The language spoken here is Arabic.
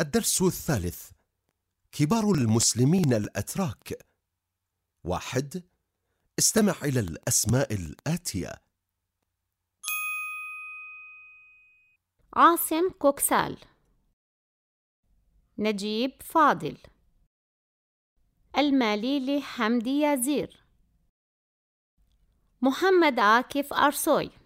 الدرس الثالث كبار المسلمين الأتراك. واحد استمع إلى الأسماء الآتية. عاصم كوكسال. نجيب فاضل. الماليلي حمدي يازير محمد عاكف أرسوي.